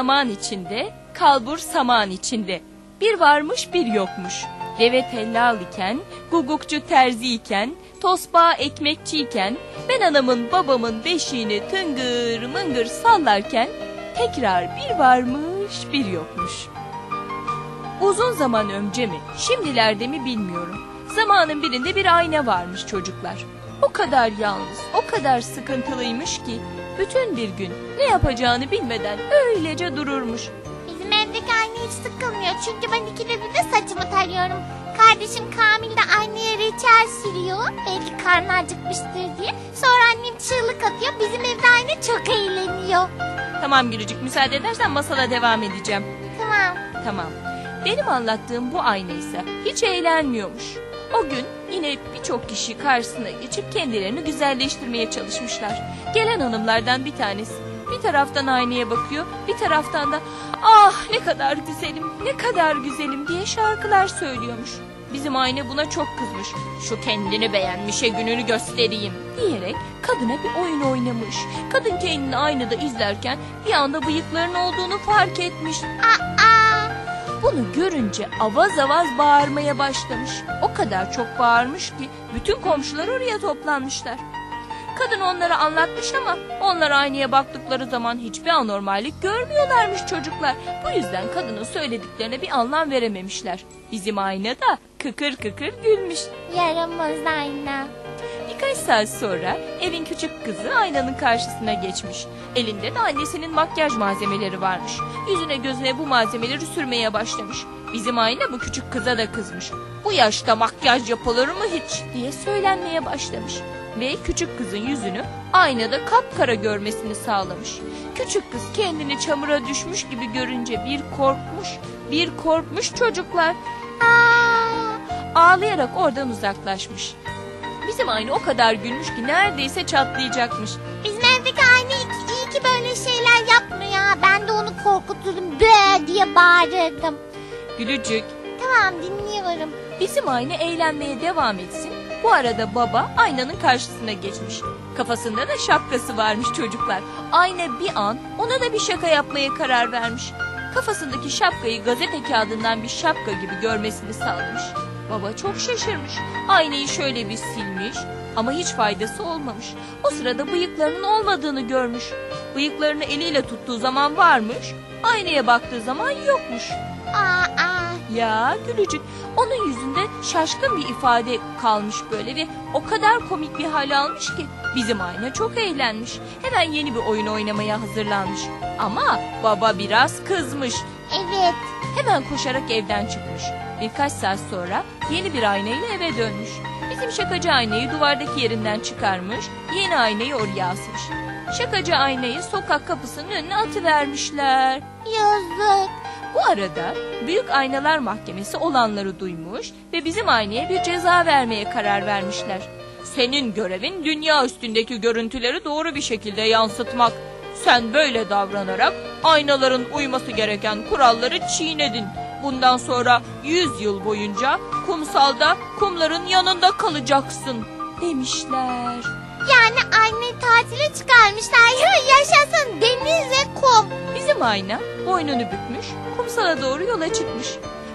zaman içinde, kalbur saman içinde. Bir varmış bir yokmuş. Deve tellal iken, gugukçu terzi iken, tosbağa ekmekçi iken, ben anamın babamın beşiğini tıngır mıngır sallarken, tekrar bir varmış bir yokmuş. Uzun zaman önce mi, şimdilerde mi bilmiyorum. Zamanın birinde bir ayna varmış çocuklar. O kadar yalnız, o kadar sıkıntılıymış ki bütün bir gün ne yapacağını bilmeden öylece dururmuş. Bizim evdeki anne hiç sıkılmıyor çünkü ben ikide bir de saçımı tarıyorum. Kardeşim Kamil de anneye reçel sürüyor. Belki karnı acıkmıştır diye. Sonra annem çığlık atıyor. Bizim evde anne çok eğleniyor. Tamam Gülücük müsaade edersen masala devam edeceğim. Tamam. Tamam. Benim anlattığım bu ayna ise hiç eğlenmiyormuş. O gün yine birçok kişi karşısına geçip kendilerini güzelleştirmeye çalışmışlar. Gelen hanımlardan bir tanesi bir taraftan aynaya bakıyor, bir taraftan da ah ne kadar güzelim, ne kadar güzelim diye şarkılar söylüyormuş. Bizim ayna buna çok kızmış. Şu kendini beğenmişe gününü göstereyim diyerek kadına bir oyun oynamış. Kadın kendini aynada izlerken bir anda bıyıkların olduğunu fark etmiş. Aa, Bunu görünce avaz avaz bağırmaya başlamış. O kadar çok bağırmış ki bütün komşular oraya toplanmışlar. Kadın onlara anlatmış ama onlar aynaya baktıkları zaman hiçbir anormallik görmüyorlarmış çocuklar. Bu yüzden kadının söylediklerine bir anlam verememişler. Bizim ayna da kıkır kıkır gülmüş. yaramaz ayna. Birkaç saat sonra evin küçük kızı aynanın karşısına geçmiş. Elinde de annesinin makyaj malzemeleri varmış. Yüzüne gözüne bu malzemeleri sürmeye başlamış. Bizim ayna bu küçük kıza da kızmış. Bu yaşta makyaj yapılır mı hiç diye söylenmeye başlamış. Ve küçük kızın yüzünü aynada kapkara görmesini sağlamış. Küçük kız kendini çamura düşmüş gibi görünce bir korkmuş, bir korkmuş çocuklar. Aa, Ağlayarak oradan uzaklaşmış. Bizim aynı o kadar gülmüş ki neredeyse çatlayacakmış. bizim evdeki anne iyi, ki böyle şeyler yapmıyor. ya. Ben de onu korkuturdum. Be diye bağırırdım. Gülücük, Tamam dinliyorum. bizim aynı eğlenmeye devam etsin. Bu arada baba aynanın karşısına geçmiş. Kafasında da şapkası varmış çocuklar. Ayna bir an ona da bir şaka yapmaya karar vermiş. Kafasındaki şapkayı gazete kağıdından bir şapka gibi görmesini sağlamış. Baba çok şaşırmış. Aynayı şöyle bir silmiş ama hiç faydası olmamış. O sırada bıyıklarının olmadığını görmüş. Bıyıklarını eliyle tuttuğu zaman varmış, aynaya baktığı zaman yokmuş. Aa, aa. Ya gülücük onun yüzünde şaşkın bir ifade kalmış böyle ve o kadar komik bir hal almış ki bizim ayna çok eğlenmiş. Hemen yeni bir oyun oynamaya hazırlanmış. Ama baba biraz kızmış. Evet. Hemen koşarak evden çıkmış. Birkaç saat sonra yeni bir aynayla eve dönmüş. Bizim şakacı aynayı duvardaki yerinden çıkarmış, yeni aynayı oraya asmış. Şakacı aynayı sokak kapısının önüne atıvermişler. Yazık. Bu arada Büyük Aynalar Mahkemesi olanları duymuş ve bizim aynaya bir ceza vermeye karar vermişler. Senin görevin dünya üstündeki görüntüleri doğru bir şekilde yansıtmak. Sen böyle davranarak aynaların uyması gereken kuralları çiğnedin. Bundan sonra 100 yıl boyunca kumsalda kumların yanında kalacaksın demişler. Yani anne tatile çıkarmışlar. Ya yaşasın deniz ve kum. Bizim ayna boynunu bükmüş, kumsala doğru yola çıkmış.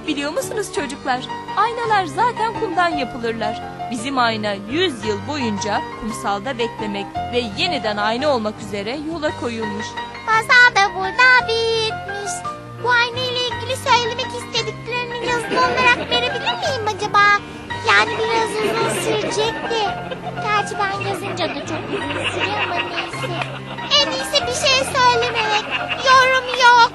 Biliyor musunuz çocuklar? Aynalar zaten kumdan yapılırlar. Bizim ayna 100 yıl boyunca kumsalda beklemek ve yeniden ayna olmak üzere yola koyulmuş. Masal da burada bitmiş. Ölecekti. Gerçi ben yazınca da çok uzun ama neyse. En iyisi bir şey söylememek. Yorum yok.